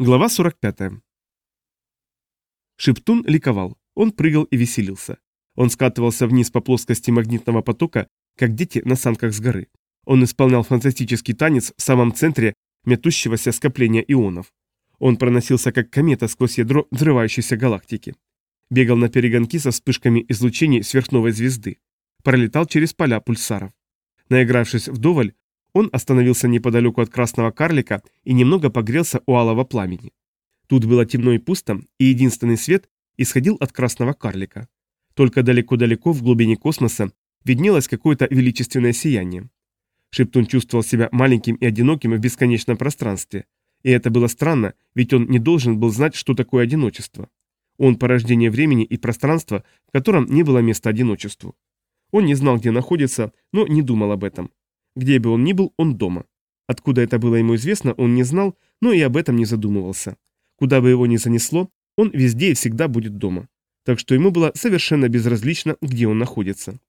Глава 45. Шептун ликовал. Он прыгал и веселился. Он скатывался вниз по плоскости магнитного потока, как дети на санках с горы. Он исполнял фантастический танец в самом центре метущегося скопления ионов. Он проносился как комета сквозь ядро взрывающейся галактики. Бегал на перегонки со вспышками излучений сверхновой звезды. Пролетал через поля пульсаров. Наигравшись вдоволь, он остановился неподалеку от красного карлика и немного погрелся у алого пламени. Тут было темно и пусто, и единственный свет исходил от красного карлика. Только далеко-далеко в глубине космоса виднелось какое-то величественное сияние. Шептун чувствовал себя маленьким и одиноким в бесконечном пространстве. И это было странно, ведь он не должен был знать, что такое одиночество. Он порождение времени и пространства, в котором не было места одиночеству. Он не знал, где находится, но не думал об этом. Где бы он ни был, он дома. Откуда это было ему известно, он не знал, но и об этом не задумывался. Куда бы его ни занесло, он везде и всегда будет дома. Так что ему было совершенно безразлично, где он находится.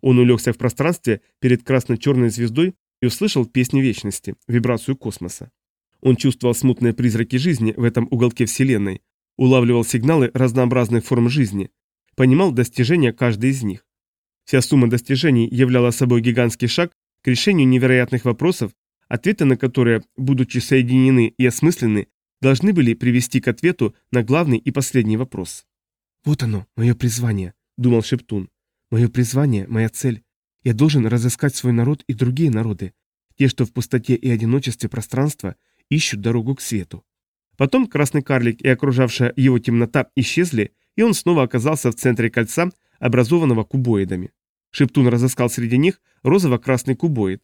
Он улегся в пространстве перед красно-черной звездой и услышал песню вечности, вибрацию космоса. Он чувствовал смутные призраки жизни в этом уголке Вселенной, улавливал сигналы разнообразных форм жизни, понимал достижения каждой из них. Вся сумма достижений являла собой гигантский шаг решению невероятных вопросов, ответы на которые, будучи соединены и осмыслены, должны были привести к ответу на главный и последний вопрос. «Вот оно, мое призвание», — думал Шептун. «Мое призвание, моя цель. Я должен разыскать свой народ и другие народы, те, что в пустоте и одиночестве пространства ищут дорогу к свету». Потом красный карлик и окружавшая его темнота исчезли, и он снова оказался в центре кольца, образованного кубоидами. Шептун разыскал среди них розово-красный кубоид.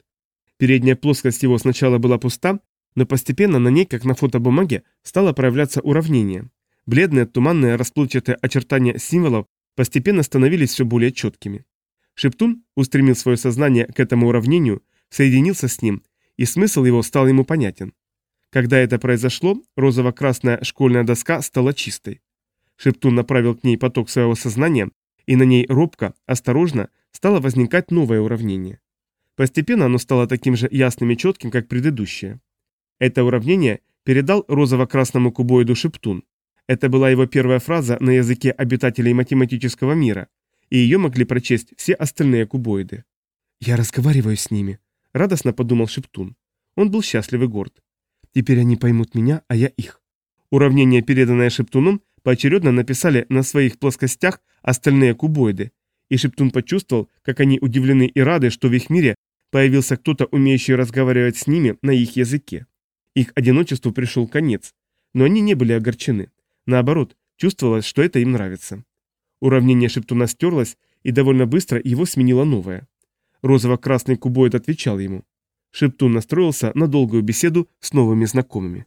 Передняя плоскость его сначала была пуста, но постепенно на ней, как на фотобумаге, стало проявляться уравнение. Бледные, туманные, расплывчатые очертания символов постепенно становились все более четкими. Шептун устремил свое сознание к этому уравнению, соединился с ним, и смысл его стал ему понятен. Когда это произошло, розово-красная школьная доска стала чистой. Шептун направил к ней поток своего сознания, и на ней робко, осторожно, стало возникать новое уравнение. Постепенно оно стало таким же ясным и четким, как предыдущее. Это уравнение передал розово-красному кубоиду Шептун. Это была его первая фраза на языке обитателей математического мира, и ее могли прочесть все остальные кубоиды. «Я разговариваю с ними», — радостно подумал Шептун. Он был счастлив и горд. «Теперь они поймут меня, а я их». Уравнение, переданное Шептуном, поочередно написали на своих плоскостях остальные кубоиды, и Шептун почувствовал, как они удивлены и рады, что в их мире появился кто-то, умеющий разговаривать с ними на их языке. Их одиночеству пришел конец, но они не были огорчены. Наоборот, чувствовалось, что это им нравится. Уравнение Шептуна стерлось, и довольно быстро его сменило новое. Розово-красный кубоид отвечал ему. Шептун настроился на долгую беседу с новыми знакомыми.